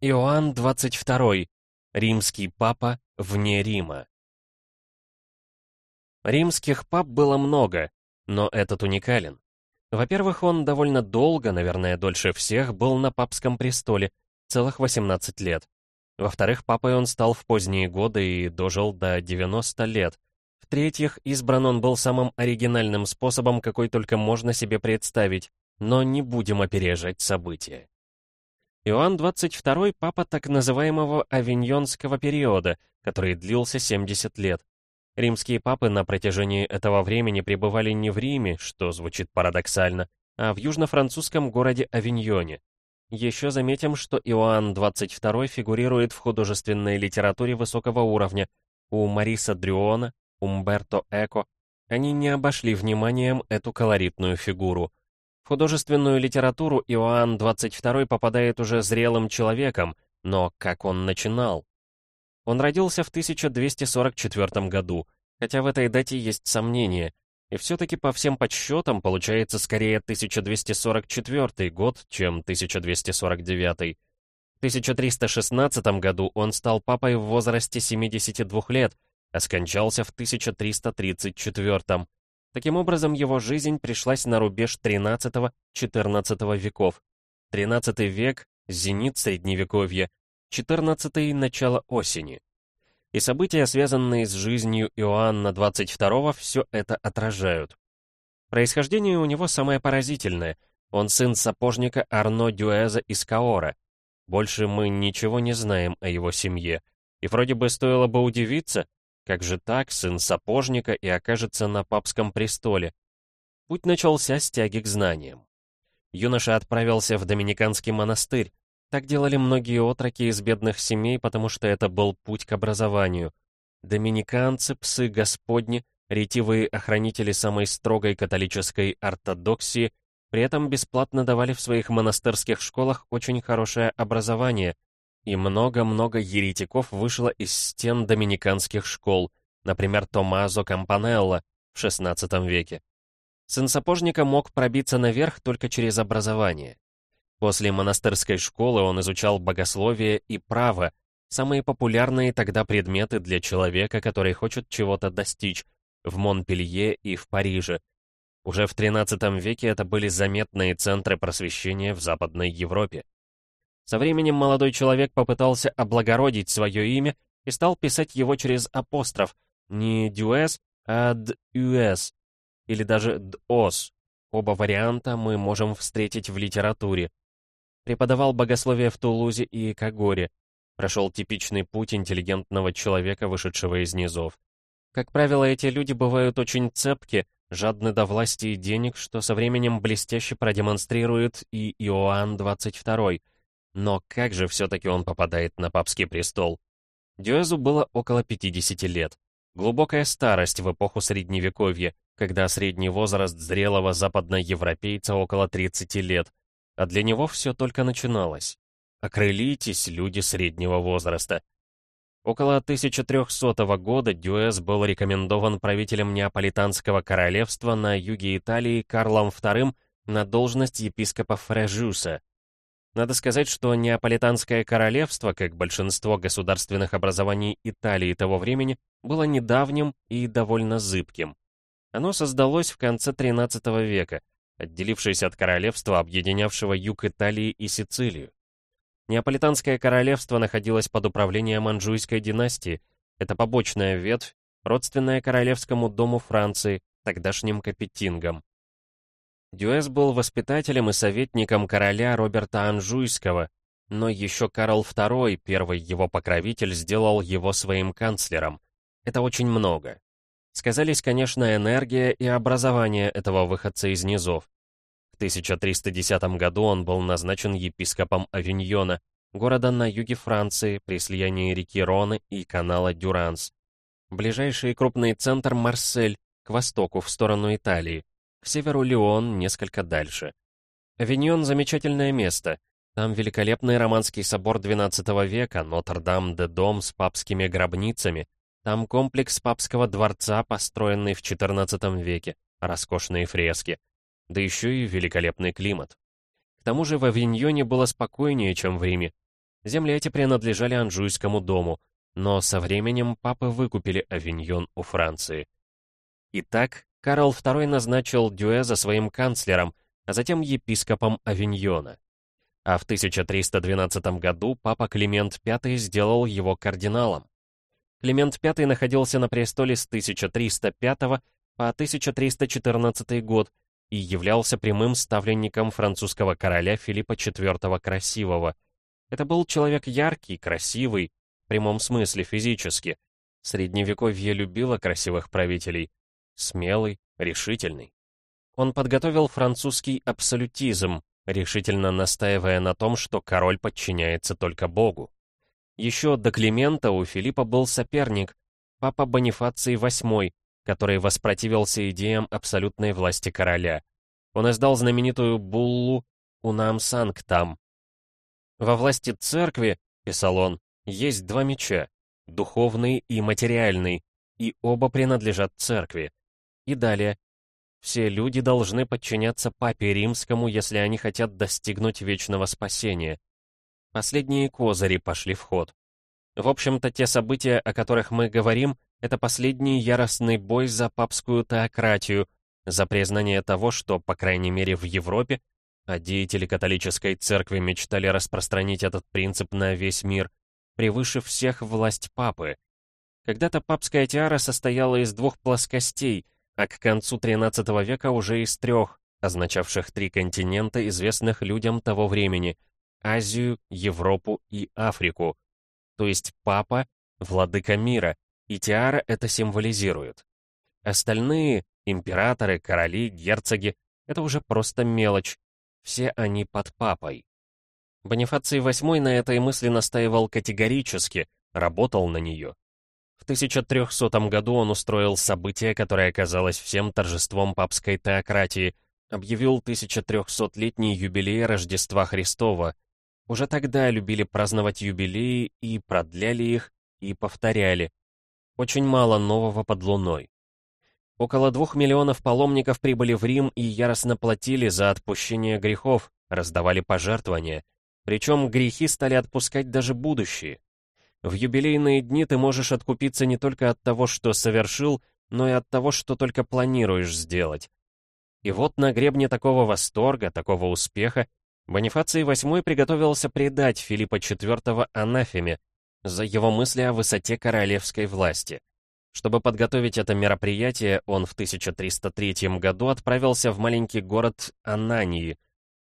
Иоанн XXII. Римский папа вне Рима. Римских пап было много, но этот уникален. Во-первых, он довольно долго, наверное, дольше всех, был на папском престоле, целых 18 лет. Во-вторых, папой он стал в поздние годы и дожил до 90 лет. В-третьих, избран он был самым оригинальным способом, какой только можно себе представить, но не будем опережать события. Иоанн XXII — папа так называемого авиньонского периода, который длился 70 лет. Римские папы на протяжении этого времени пребывали не в Риме, что звучит парадоксально, а в южно-французском городе Авиньоне. Еще заметим, что Иоанн XXII фигурирует в художественной литературе высокого уровня. У Мариса Дрюона, Умберто Эко они не обошли вниманием эту колоритную фигуру. Художественную литературу Иоанн XXII попадает уже зрелым человеком, но как он начинал? Он родился в 1244 году, хотя в этой дате есть сомнения, и все-таки по всем подсчетам получается скорее 1244 год, чем 1249. В 1316 году он стал папой в возрасте 72 лет, а скончался в 1334 Таким образом, его жизнь пришлась на рубеж XIII-XIV веков. XIII век — зенит Средневековья, XIV — начало осени. И события, связанные с жизнью Иоанна XXII, все это отражают. Происхождение у него самое поразительное. Он сын сапожника Арно Дюэза из Каора. Больше мы ничего не знаем о его семье. И вроде бы стоило бы удивиться, как же так, сын сапожника и окажется на папском престоле? Путь начался с тяги к знаниям. Юноша отправился в Доминиканский монастырь. Так делали многие отроки из бедных семей, потому что это был путь к образованию. Доминиканцы, псы Господни, ретивые охранители самой строгой католической ортодоксии, при этом бесплатно давали в своих монастырских школах очень хорошее образование — и много-много еретиков вышло из стен доминиканских школ, например, Томазо Кампанелло в XVI веке. Сын сапожника мог пробиться наверх только через образование. После монастырской школы он изучал богословие и право, самые популярные тогда предметы для человека, который хочет чего-то достичь, в Монпелье и в Париже. Уже в XIII веке это были заметные центры просвещения в Западной Европе. Со временем молодой человек попытался облагородить свое имя и стал писать его через апостроф, не «дюэс», а «д'юэс», или даже «д'ос». Оба варианта мы можем встретить в литературе. Преподавал богословие в Тулузе и Кагоре. Прошел типичный путь интеллигентного человека, вышедшего из низов. Как правило, эти люди бывают очень цепки, жадны до власти и денег, что со временем блестяще продемонстрирует и Иоанн XXII — но как же все-таки он попадает на папский престол? Дюэзу было около 50 лет. Глубокая старость в эпоху Средневековья, когда средний возраст зрелого западноевропейца около 30 лет, а для него все только начиналось. Окрылитесь, люди среднего возраста. Около 1300 года Дюэс был рекомендован правителем Неаполитанского королевства на юге Италии Карлом II на должность епископа Фрежуса. Надо сказать, что Неаполитанское королевство, как большинство государственных образований Италии того времени, было недавним и довольно зыбким. Оно создалось в конце XIII века, отделившись от королевства, объединявшего юг Италии и Сицилию. Неаполитанское королевство находилось под управлением Анжуйской династии, это побочная ветвь, родственная королевскому дому Франции, тогдашним капетингам. Дюэс был воспитателем и советником короля Роберта Анжуйского, но еще Карл II, первый его покровитель, сделал его своим канцлером. Это очень много. Сказались, конечно, энергия и образование этого выходца из низов. В 1310 году он был назначен епископом Авиньона, города на юге Франции, при слиянии реки Роны и канала Дюранс. Ближайший крупный центр Марсель, к востоку, в сторону Италии. К северу Леон, несколько дальше. Авиньон — замечательное место. Там великолепный романский собор XII века, Нотр-Дам-де-Дом с папскими гробницами. Там комплекс папского дворца, построенный в XIV веке, роскошные фрески. Да еще и великолепный климат. К тому же в Авиньоне было спокойнее, чем в Риме. Земли эти принадлежали Анжуйскому дому, но со временем папы выкупили Авиньон у Франции. Итак, Карл II назначил Дюэза своим канцлером, а затем епископом Авиньона. А в 1312 году папа Климент V сделал его кардиналом. Климент V находился на престоле с 1305 по 1314 год и являлся прямым ставленником французского короля Филиппа IV Красивого. Это был человек яркий, красивый, в прямом смысле физически. Средневековье любило красивых правителей, смелый, решительный. Он подготовил французский абсолютизм, решительно настаивая на том, что король подчиняется только Богу. Еще до Климента у Филиппа был соперник, папа Бонифаций VIII, который воспротивился идеям абсолютной власти короля. Он издал знаменитую буллу «Унам санктам». «Во власти церкви», — писал он, — «есть два меча, духовный и материальный, и оба принадлежат церкви. И далее. Все люди должны подчиняться Папе Римскому, если они хотят достигнуть вечного спасения. Последние козыри пошли в ход. В общем-то, те события, о которых мы говорим, это последний яростный бой за папскую теократию, за признание того, что, по крайней мере, в Европе, а деятели католической церкви мечтали распространить этот принцип на весь мир, превыше всех власть папы. Когда-то папская тиара состояла из двух плоскостей — а к концу XIII века уже из трех, означавших три континента, известных людям того времени — Азию, Европу и Африку. То есть папа — владыка мира, и тиара это символизирует. Остальные — императоры, короли, герцоги — это уже просто мелочь. Все они под папой. Бонифаций VIII на этой мысли настаивал категорически, работал на нее. В 1300 году он устроил событие, которое оказалось всем торжеством папской теократии, объявил 1300-летний юбилей Рождества Христова. Уже тогда любили праздновать юбилеи и продляли их, и повторяли. Очень мало нового под луной. Около двух миллионов паломников прибыли в Рим и яростно платили за отпущение грехов, раздавали пожертвования. Причем грехи стали отпускать даже будущие. В юбилейные дни ты можешь откупиться не только от того, что совершил, но и от того, что только планируешь сделать. И вот на гребне такого восторга, такого успеха, Бонифаций VIII приготовился предать Филиппа IV анафеме за его мысли о высоте королевской власти. Чтобы подготовить это мероприятие, он в 1303 году отправился в маленький город Анании,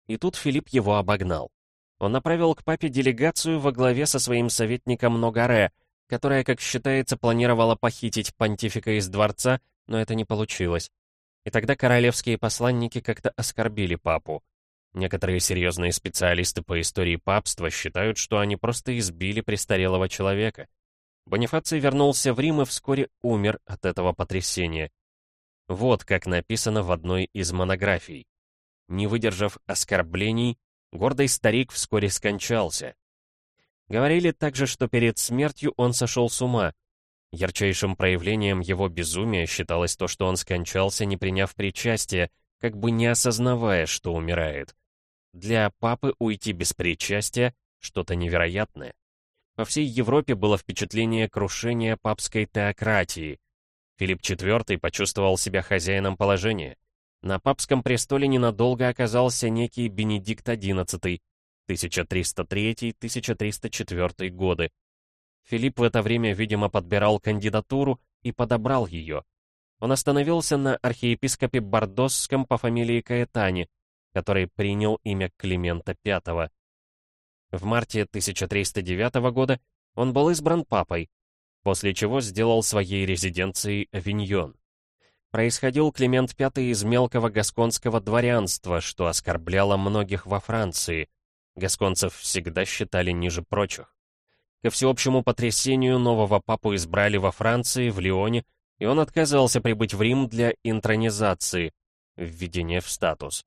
и тут Филипп его обогнал он направил к папе делегацию во главе со своим советником Ногаре, которая, как считается, планировала похитить понтифика из дворца, но это не получилось. И тогда королевские посланники как-то оскорбили папу. Некоторые серьезные специалисты по истории папства считают, что они просто избили престарелого человека. Бонифаций вернулся в Рим и вскоре умер от этого потрясения. Вот как написано в одной из монографий. Не выдержав оскорблений, Гордый старик вскоре скончался. Говорили также, что перед смертью он сошел с ума. Ярчайшим проявлением его безумия считалось то, что он скончался, не приняв причастия, как бы не осознавая, что умирает. Для папы уйти без причастия — что-то невероятное. По всей Европе было впечатление крушения папской теократии. Филипп IV почувствовал себя хозяином положения. На папском престоле ненадолго оказался некий Бенедикт XI, 1303-1304 годы. Филипп в это время, видимо, подбирал кандидатуру и подобрал ее. Он остановился на архиепископе Бордосском по фамилии Каэтани, который принял имя Климента V. В марте 1309 года он был избран папой, после чего сделал своей резиденцией Авиньон. Происходил Климент V из мелкого гасконского дворянства, что оскорбляло многих во Франции. Гасконцев всегда считали ниже прочих. Ко всеобщему потрясению нового папу избрали во Франции, в Лионе, и он отказался прибыть в Рим для интронизации, введения в статус.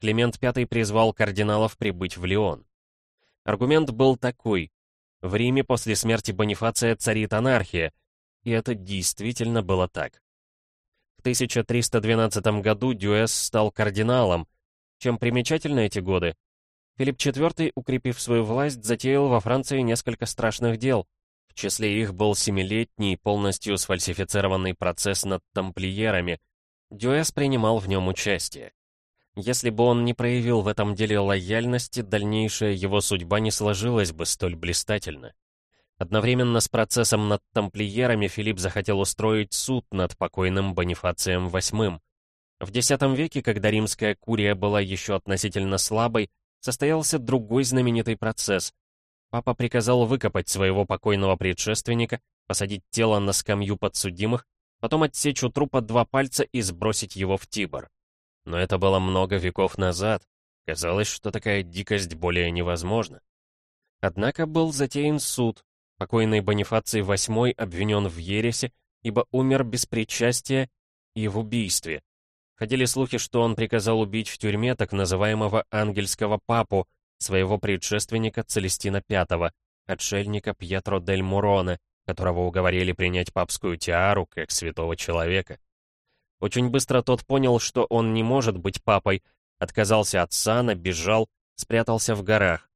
Климент V призвал кардиналов прибыть в Лион. Аргумент был такой. В Риме после смерти Бонифация царит анархия, и это действительно было так. 1312 году Дюэс стал кардиналом. Чем примечательны эти годы? Филипп IV, укрепив свою власть, затеял во Франции несколько страшных дел. В числе их был семилетний, полностью сфальсифицированный процесс над тамплиерами. Дюэс принимал в нем участие. Если бы он не проявил в этом деле лояльности, дальнейшая его судьба не сложилась бы столь блистательно. Одновременно с процессом над тамплиерами Филипп захотел устроить суд над покойным Бонифацием VIII. В X веке, когда римская курия была еще относительно слабой, состоялся другой знаменитый процесс. Папа приказал выкопать своего покойного предшественника, посадить тело на скамью подсудимых, потом отсечь у трупа два пальца и сбросить его в Тибр. Но это было много веков назад. Казалось, что такая дикость более невозможна. Однако был затеян суд. Покойный Бонифаций VIII обвинен в ересе, ибо умер без причастия и в убийстве. Ходили слухи, что он приказал убить в тюрьме так называемого ангельского папу, своего предшественника Целестина V, отшельника Пьетро дель Муроне, которого уговорили принять папскую тиару как святого человека. Очень быстро тот понял, что он не может быть папой, отказался от сана, бежал, спрятался в горах.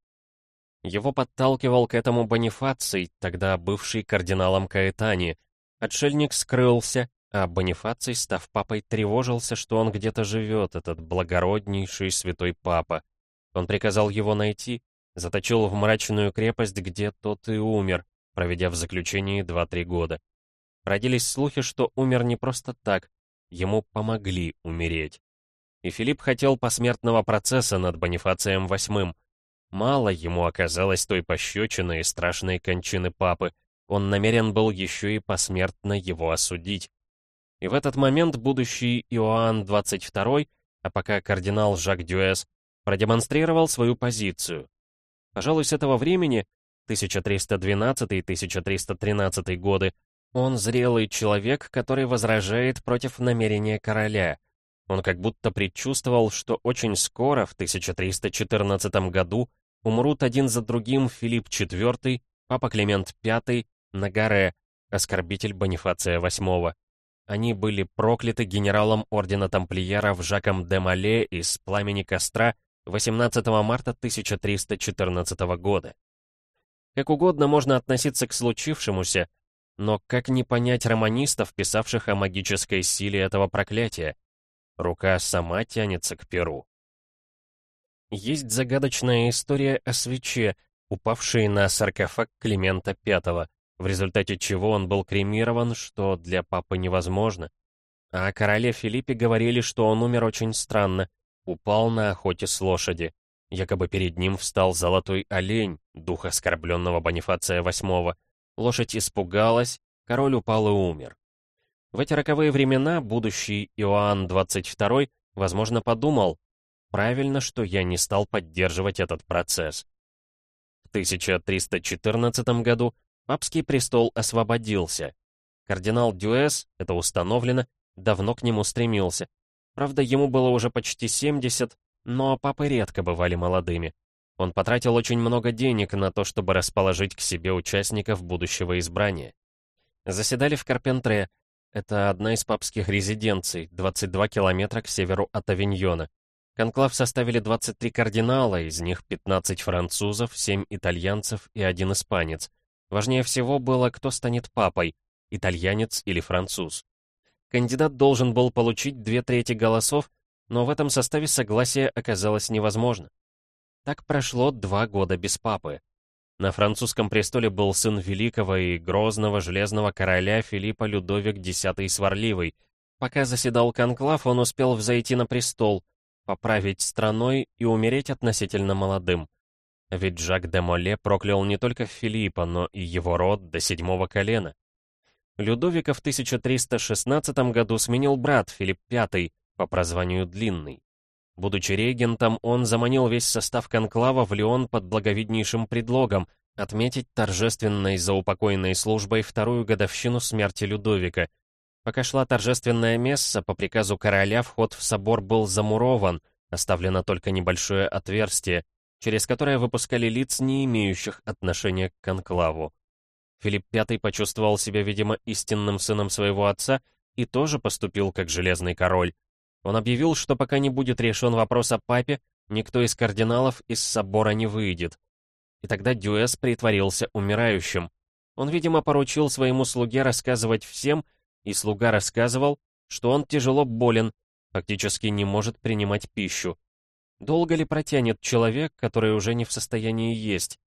Его подталкивал к этому Бонифаций, тогда бывший кардиналом Каэтани. Отшельник скрылся, а Бонифаций, став папой, тревожился, что он где-то живет, этот благороднейший святой папа. Он приказал его найти, заточил в мрачную крепость, где тот и умер, проведя в заключении 2-3 года. Родились слухи, что умер не просто так, Ему помогли умереть. И Филипп хотел посмертного процесса над Бонифацием VIII. Мало ему оказалось той пощечины и страшной кончины папы. Он намерен был еще и посмертно его осудить. И в этот момент будущий Иоанн XXII, а пока кардинал Жак Дюэс, продемонстрировал свою позицию. Пожалуй, с этого времени, 1312-1313 годы, он зрелый человек, который возражает против намерения короля. Он как будто предчувствовал, что очень скоро, в 1314 году, умрут один за другим Филипп IV, Папа Климент V, Нагаре, оскорбитель Бонифация VIII. Они были прокляты генералом ордена тамплиеров Жаком де Мале из пламени костра 18 марта 1314 года. Как угодно можно относиться к случившемуся, но как не понять романистов, писавших о магической силе этого проклятия? Рука сама тянется к перу. Есть загадочная история о свече, упавшей на саркофаг Климента V, в результате чего он был кремирован, что для папы невозможно. А о короле Филиппе говорили, что он умер очень странно, упал на охоте с лошади. Якобы перед ним встал золотой олень, дух оскорбленного Бонифация VIII, Лошадь испугалась, король упал и умер. В эти роковые времена будущий Иоанн XXII, возможно, подумал, правильно, что я не стал поддерживать этот процесс. В 1314 году папский престол освободился. Кардинал Дюэс, это установлено, давно к нему стремился. Правда, ему было уже почти 70, но папы редко бывали молодыми. Он потратил очень много денег на то, чтобы расположить к себе участников будущего избрания. Заседали в Карпентре. Это одна из папских резиденций, 22 километра к северу от Авиньона. Конклав составили 23 кардинала, из них 15 французов, 7 итальянцев и один испанец. Важнее всего было, кто станет папой, итальянец или француз. Кандидат должен был получить две трети голосов, но в этом составе согласие оказалось невозможно. Так прошло два года без папы. На французском престоле был сын великого и грозного железного короля Филиппа Людовик X Сварливый. Пока заседал конклав, он успел взойти на престол, поправить страной и умереть относительно молодым. Ведь Жак де Моле проклял не только Филиппа, но и его род до седьмого колена. Людовика в 1316 году сменил брат Филипп V по прозванию Длинный. Будучи регентом, он заманил весь состав конклава в Леон под благовиднейшим предлогом отметить торжественной заупокойной службой вторую годовщину смерти Людовика. Пока шла торжественная месса, по приказу короля вход в собор был замурован, оставлено только небольшое отверстие, через которое выпускали лиц, не имеющих отношения к конклаву. Филипп V почувствовал себя, видимо, истинным сыном своего отца и тоже поступил как железный король. Он объявил, что пока не будет решен вопрос о папе, Никто из кардиналов из собора не выйдет. И тогда Дюэс притворился умирающим. Он, видимо, поручил своему слуге рассказывать всем, и слуга рассказывал, что он тяжело болен, фактически не может принимать пищу. Долго ли протянет человек, который уже не в состоянии есть?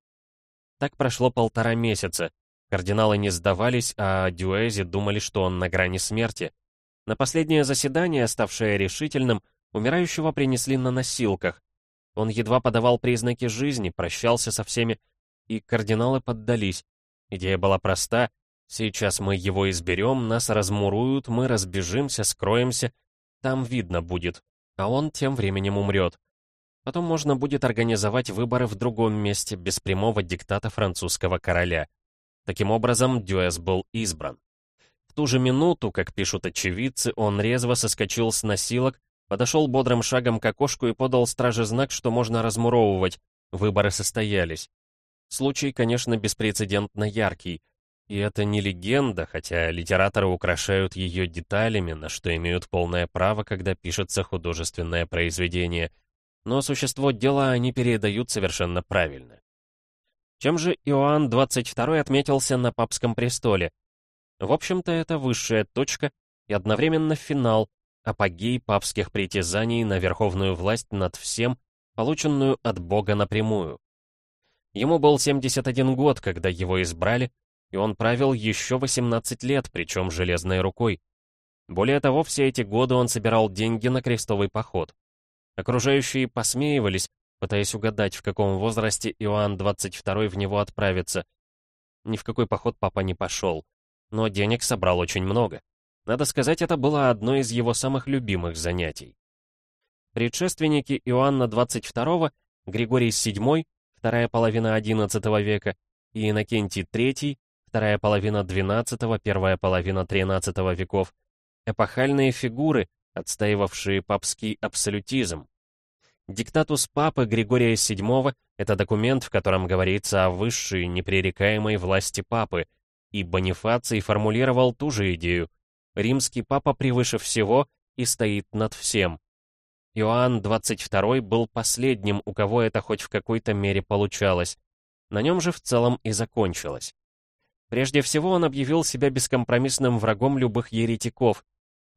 Так прошло полтора месяца. Кардиналы не сдавались, а о Дюэзе думали, что он на грани смерти. На последнее заседание, ставшее решительным, умирающего принесли на носилках. Он едва подавал признаки жизни, прощался со всеми, и кардиналы поддались. Идея была проста. Сейчас мы его изберем, нас размуруют, мы разбежимся, скроемся. Там видно будет. А он тем временем умрет. Потом можно будет организовать выборы в другом месте, без прямого диктата французского короля. Таким образом, Дюэс был избран. Ту же минуту, как пишут очевидцы, он резво соскочил с носилок, подошел бодрым шагом к окошку и подал страже знак, что можно размуровывать. Выборы состоялись. Случай, конечно, беспрецедентно яркий. И это не легенда, хотя литераторы украшают ее деталями, на что имеют полное право, когда пишется художественное произведение. Но существо дела они передают совершенно правильно. Чем же Иоанн XXII отметился на папском престоле? В общем-то, это высшая точка и одновременно финал, апогей папских притязаний на верховную власть над всем, полученную от Бога напрямую. Ему был 71 год, когда его избрали, и он правил еще 18 лет, причем железной рукой. Более того, все эти годы он собирал деньги на крестовый поход. Окружающие посмеивались, пытаясь угадать, в каком возрасте Иоанн 22 в него отправится. Ни в какой поход папа не пошел, но денег собрал очень много. Надо сказать, это было одно из его самых любимых занятий. Предшественники Иоанна 22 Григорий VII, вторая половина XI века, и Иннокентий III, вторая половина XII, первая половина XIII веков, эпохальные фигуры, отстаивавшие папский абсолютизм, Диктатус Папы Григория VII — это документ, в котором говорится о высшей, непререкаемой власти Папы, и Бонифаций формулировал ту же идею. Римский Папа превыше всего и стоит над всем. Иоанн XXII был последним, у кого это хоть в какой-то мере получалось. На нем же в целом и закончилось. Прежде всего он объявил себя бескомпромиссным врагом любых еретиков.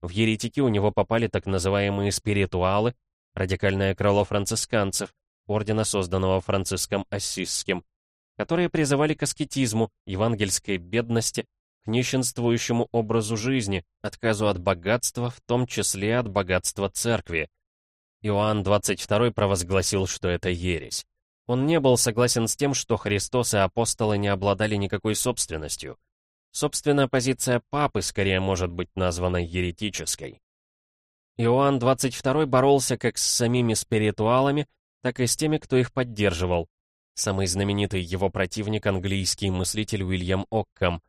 В еретики у него попали так называемые спиритуалы, радикальное крыло францисканцев, ордена, созданного Франциском Ассизским, которые призывали к аскетизму, евангельской бедности, к нищенствующему образу жизни, отказу от богатства, в том числе от богатства церкви. Иоанн XXII провозгласил, что это ересь. Он не был согласен с тем, что Христос и апостолы не обладали никакой собственностью. Собственная позиция папы скорее может быть названа еретической. Иоанн XXII боролся как с самими спиритуалами, так и с теми, кто их поддерживал. Самый знаменитый его противник — английский мыслитель Уильям Оккам.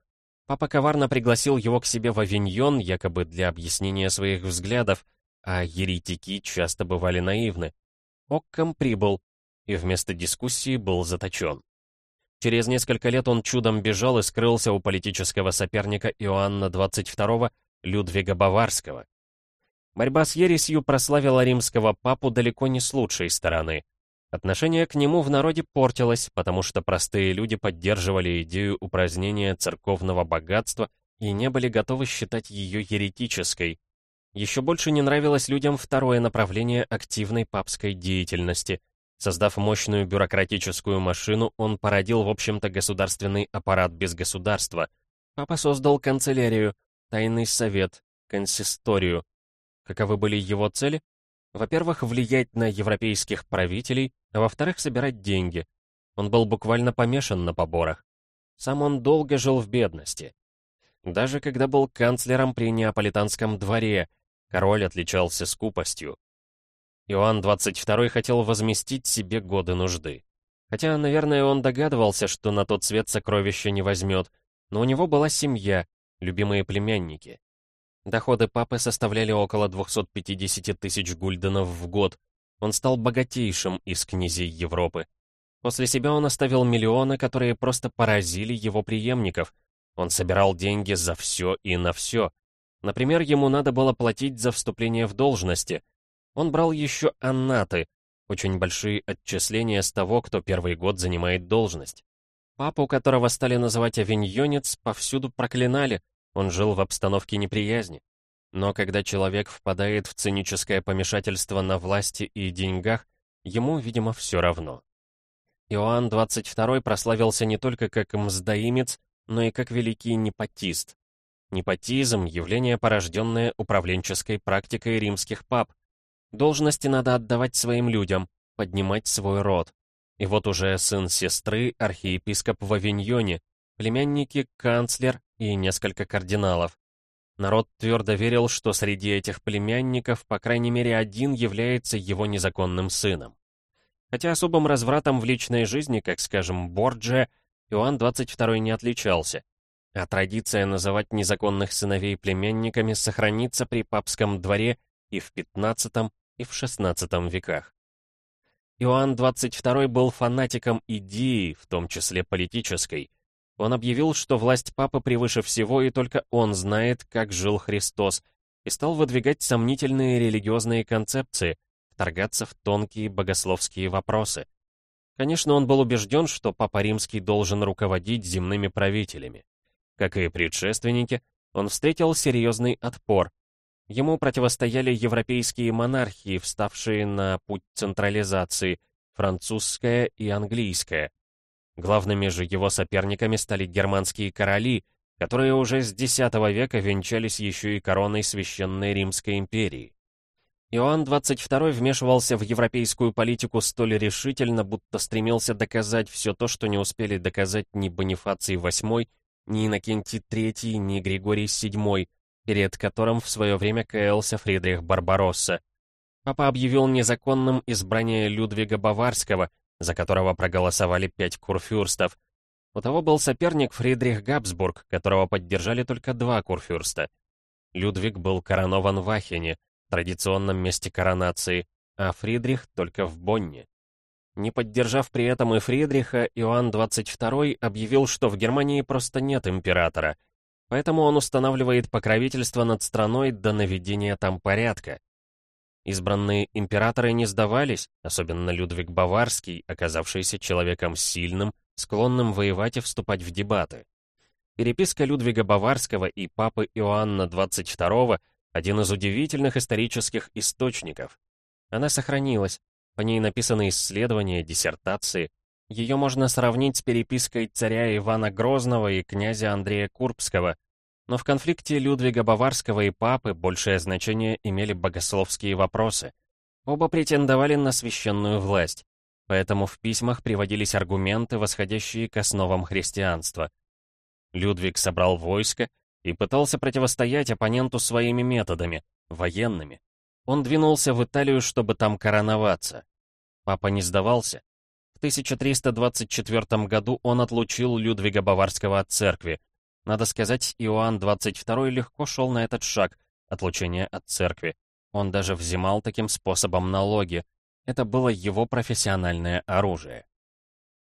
Папа коварно пригласил его к себе в Авиньон, якобы для объяснения своих взглядов, а еретики часто бывали наивны. Оккам прибыл, и вместо дискуссии был заточен. Через несколько лет он чудом бежал и скрылся у политического соперника Иоанна XXII Людвига Баварского. Борьба с ересью прославила римского папу далеко не с лучшей стороны. Отношение к нему в народе портилось, потому что простые люди поддерживали идею упразднения церковного богатства и не были готовы считать ее еретической. Еще больше не нравилось людям второе направление активной папской деятельности. Создав мощную бюрократическую машину, он породил, в общем-то, государственный аппарат без государства. Папа создал канцелярию, тайный совет, консисторию, Каковы были его цели? Во-первых, влиять на европейских правителей, а во-вторых, собирать деньги. Он был буквально помешан на поборах. Сам он долго жил в бедности. Даже когда был канцлером при Неаполитанском дворе, король отличался скупостью. Иоанн XXII хотел возместить себе годы нужды. Хотя, наверное, он догадывался, что на тот свет сокровища не возьмет, но у него была семья, любимые племянники. Доходы папы составляли около 250 тысяч гульденов в год. Он стал богатейшим из князей Европы. После себя он оставил миллионы, которые просто поразили его преемников. Он собирал деньги за все и на все. Например, ему надо было платить за вступление в должности. Он брал еще аннаты, очень большие отчисления с того, кто первый год занимает должность. Папу, которого стали называть авиньонец, повсюду проклинали, он жил в обстановке неприязни. Но когда человек впадает в циническое помешательство на власти и деньгах, ему, видимо, все равно. Иоанн XXII прославился не только как мздоимец, но и как великий непотист. Непотизм — явление, порожденное управленческой практикой римских пап. Должности надо отдавать своим людям, поднимать свой род. И вот уже сын сестры, архиепископ в Авиньоне, племянники, канцлер и несколько кардиналов. Народ твердо верил, что среди этих племянников, по крайней мере, один является его незаконным сыном. Хотя особым развратом в личной жизни, как, скажем, Борджия, Иоанн XXII не отличался. А традиция называть незаконных сыновей племянниками сохранится при папском дворе и в XV, и в XVI веках. Иоанн XXII был фанатиком идеи, в том числе политической. Он объявил, что власть папы превыше всего, и только он знает, как жил Христос, и стал выдвигать сомнительные религиозные концепции, вторгаться в тонкие богословские вопросы. Конечно, он был убежден, что Папа Римский должен руководить земными правителями. Как и предшественники, он встретил серьезный отпор. Ему противостояли европейские монархии, вставшие на путь централизации, французская и английская. Главными же его соперниками стали германские короли, которые уже с X века венчались еще и короной Священной Римской империи. Иоанн XXII вмешивался в европейскую политику столь решительно, будто стремился доказать все то, что не успели доказать ни Бонифаций VIII, ни Иннокентий III, ни Григорий VII, перед которым в свое время каялся Фридрих Барбаросса. Папа объявил незаконным избрание Людвига Баварского, за которого проголосовали пять курфюрстов. У того был соперник Фридрих Габсбург, которого поддержали только два курфюрста. Людвиг был коронован в Ахене, традиционном месте коронации, а Фридрих только в Бонне. Не поддержав при этом и Фридриха, Иоанн XXII объявил, что в Германии просто нет императора, поэтому он устанавливает покровительство над страной до наведения там порядка. Избранные императоры не сдавались, особенно Людвиг Баварский, оказавшийся человеком сильным, склонным воевать и вступать в дебаты. Переписка Людвига Баварского и папы Иоанна XXII один из удивительных исторических источников. Она сохранилась, по ней написаны исследования, диссертации. Ее можно сравнить с перепиской царя Ивана Грозного и князя Андрея Курбского, но в конфликте Людвига Баварского и папы большее значение имели богословские вопросы. Оба претендовали на священную власть, поэтому в письмах приводились аргументы, восходящие к основам христианства. Людвиг собрал войско, и пытался противостоять оппоненту своими методами, военными. Он двинулся в Италию, чтобы там короноваться. Папа не сдавался. В 1324 году он отлучил Людвига Баварского от церкви. Надо сказать, Иоанн XXII легко шел на этот шаг, отлучение от церкви. Он даже взимал таким способом налоги. Это было его профессиональное оружие.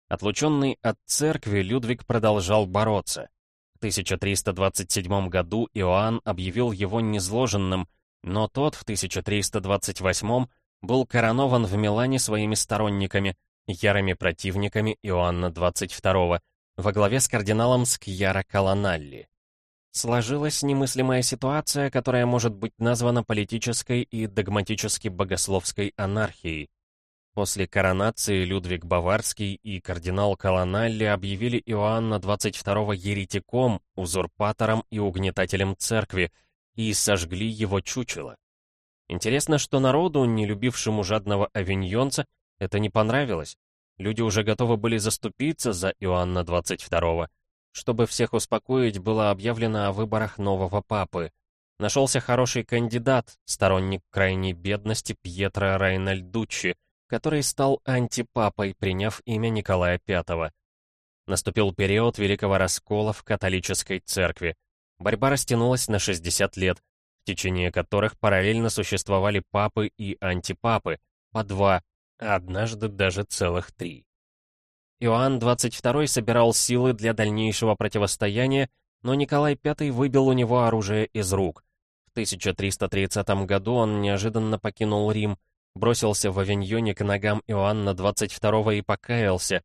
Отлученный от церкви, Людвиг продолжал бороться. В 1327 году Иоанн объявил его незложенным, но тот в 1328 был коронован в Милане своими сторонниками, ярыми противниками Иоанна XXII, во главе с кардиналом Скьяро Колоналли. Сложилась немыслимая ситуация, которая может быть названа политической и догматически-богословской анархией. После коронации Людвиг Баварский и кардинал Колоналли объявили Иоанна XXII еретиком, узурпатором и угнетателем церкви, и сожгли его чучело. Интересно, что народу, не любившему жадного авиньонца, это не понравилось. Люди уже готовы были заступиться за Иоанна XXII. Чтобы всех успокоить, было объявлено о выборах нового папы. Нашелся хороший кандидат, сторонник крайней бедности Пьетро Райнальдуччи, который стал антипапой, приняв имя Николая V. Наступил период великого раскола в католической церкви. Борьба растянулась на 60 лет, в течение которых параллельно существовали папы и антипапы, по два, а однажды даже целых три. Иоанн XXII собирал силы для дальнейшего противостояния, но Николай V выбил у него оружие из рук. В 1330 году он неожиданно покинул Рим, бросился в авиньоне к ногам Иоанна 22 и покаялся.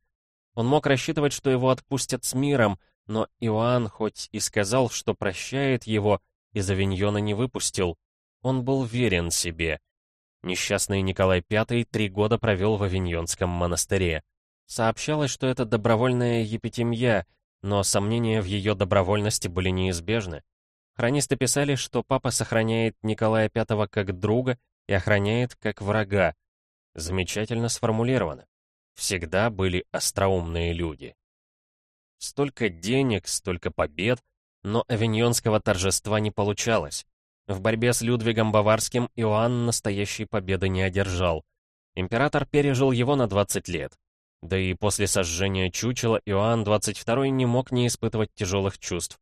Он мог рассчитывать, что его отпустят с миром, но Иоанн хоть и сказал, что прощает его, из авиньона не выпустил. Он был верен себе. Несчастный Николай V три года провел в авиньонском монастыре. Сообщалось, что это добровольная епитемья, но сомнения в ее добровольности были неизбежны. Хронисты писали, что папа сохраняет Николая V как друга и охраняет как врага. Замечательно сформулировано. Всегда были остроумные люди. Столько денег, столько побед, но авиньонского торжества не получалось. В борьбе с Людвигом Баварским Иоанн настоящей победы не одержал. Император пережил его на 20 лет. Да и после сожжения чучела Иоанн XXII не мог не испытывать тяжелых чувств.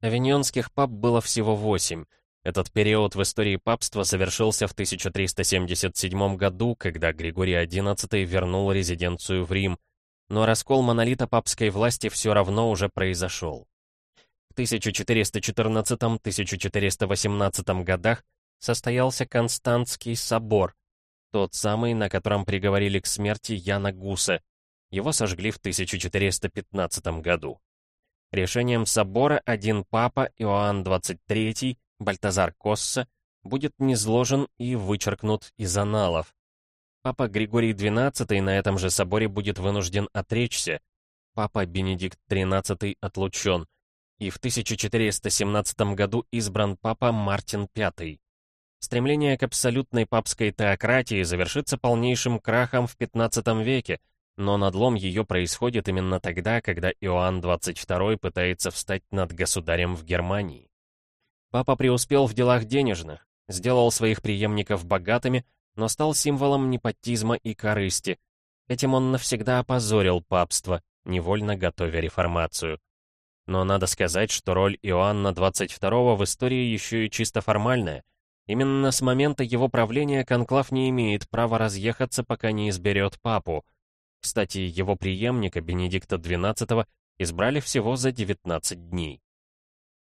Авиньонских пап было всего восемь. Этот период в истории папства завершился в 1377 году, когда Григорий XI вернул резиденцию в Рим, но раскол монолита папской власти все равно уже произошел. В 1414-1418 годах состоялся Константский собор, тот самый, на котором приговорили к смерти Яна Гуса. Его сожгли в 1415 году. Решением собора один папа Иоанн XXIII, Бальтазар Косса, будет низложен и вычеркнут из аналов. Папа Григорий XII на этом же соборе будет вынужден отречься. Папа Бенедикт XIII отлучен. И в 1417 году избран папа Мартин V. Стремление к абсолютной папской теократии завершится полнейшим крахом в XV веке, но надлом ее происходит именно тогда, когда Иоанн XXII пытается встать над государем в Германии. Папа преуспел в делах денежных, сделал своих преемников богатыми, но стал символом непотизма и корысти. Этим он навсегда опозорил папство, невольно готовя реформацию. Но надо сказать, что роль Иоанна XXII в истории еще и чисто формальная — Именно с момента его правления конклав не имеет права разъехаться, пока не изберет папу. Кстати, его преемника Бенедикта XII избрали всего за 19 дней.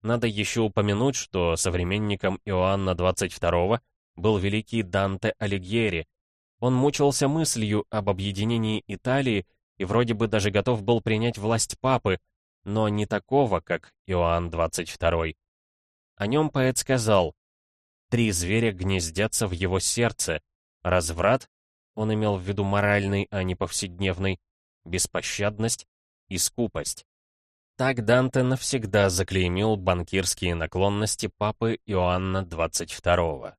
Надо еще упомянуть, что современником Иоанна XXII был великий Данте Алигьери. Он мучился мыслью об объединении Италии и вроде бы даже готов был принять власть папы, но не такого, как Иоанн XXII. О нем поэт сказал Три зверя гнездятся в его сердце. Разврат, он имел в виду моральный, а не повседневный, беспощадность и скупость. Так Данте навсегда заклеймил банкирские наклонности папы Иоанна XXII.